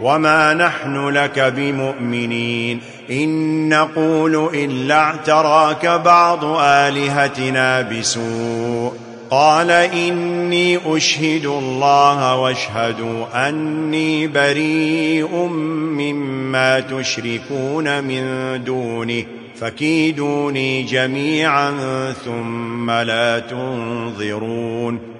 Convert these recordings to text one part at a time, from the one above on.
وما نحن لك بمؤمنين إن نقول إلا اعتراك بعض آلهتنا بسوء قال إني أشهد الله واشهد أني بريء مما تشركون من دونه فكيدوني جميعا ثم لا تنظرون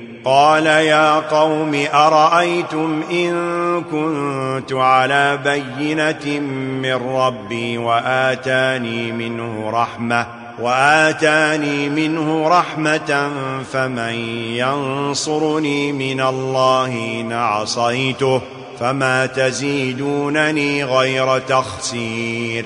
قال يا قوم أرأيتم إن كنت على بينة من ربي وآتاني منه رحمة وآتاني منه رحمة فمن ينصرني من الله نعصيته فما تزيدونني غير تخسير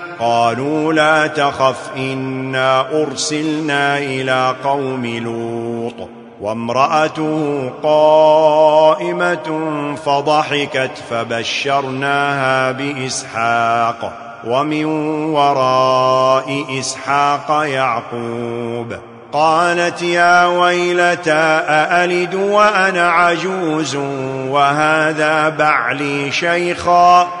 قالوا لا تخف إنا أرسلنا إلى قوم لوط وامرأته قائمة فضحكت فبشرناها بإسحاق ومن وراء إسحاق يعقوب قالت يا ويلتا أألد وأنا عجوز وهذا بعلي شيخا؟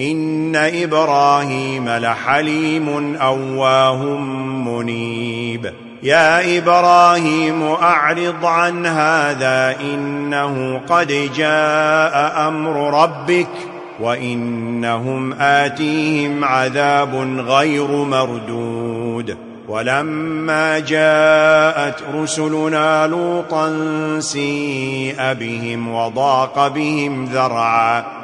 ان إبراهيم لحليم اواه منيب يا إبراهيم اعرض عن هذا انه قد جاء أمر ربك وانهم اتيهم عذاب غير مردود ولما جاءت رسلنا لوطا سيئ بهم وضاق بهم ذرعا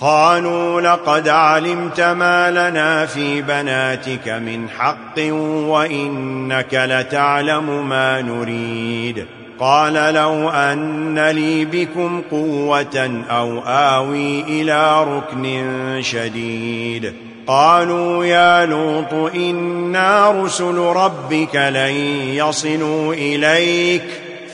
قالوا لقد علمت ما لنا في بناتك من حق وإنك لتعلم ما نريد. قال لو أن لي بكم قوة أو آوي إلى ركن شديد. قالوا يا لوط إنا رسل ربك لن يصلوا إليك.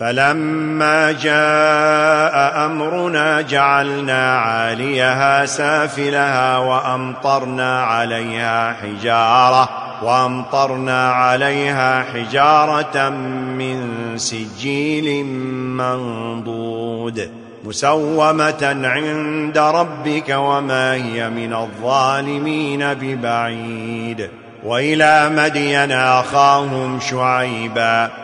فلما جاء أمرنا جعلنا عاليها سافلها وأمطرنا عليها حجارة وأمطرنا عليها حجارة من سجيل منضود مسومة عند ربك وما هي من الظالمين ببعيد وإلى مدين أخاهم شعيباً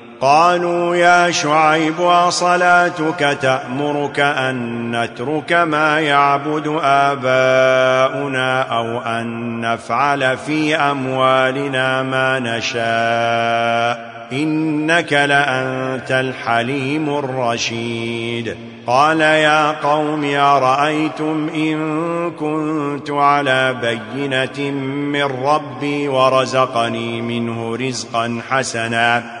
قالوا يا شعيب وصلاتك تأمرك أن نترك ما يعبد آباؤنا أو أن نفعل في أموالنا ما نشاء إنك لأنت الحليم الرشيد قال يا قوم أرأيتم إن كنت على بينة من ربي ورزقني منه رزقا حسنا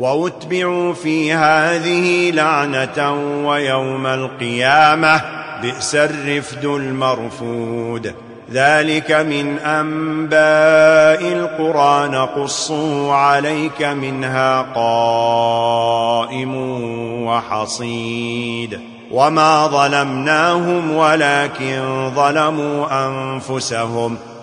وأتبعوا في هذه لعنة ويوم القيامة بئس الرفد المرفود ذلك من أنباء الْقُرَى نَقُصُّهُ عليك منها قائم وحصيد وما ظلمناهم ولكن ظلموا أنفسهم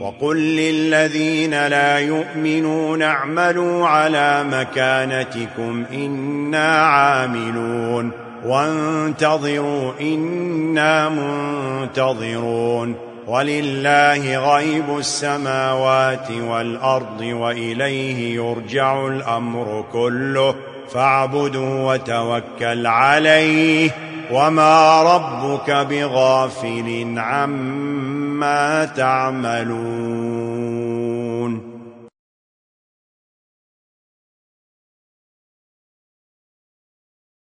وقل للذين لا يؤمنون اعملوا على مكانتكم إنا عاملون وانتظروا إنا منتظرون ولله غيب السماوات والأرض وإليه يرجع الأمر كله فاعبدوا وتوكل عليه وما ربك بغافل عما تعملون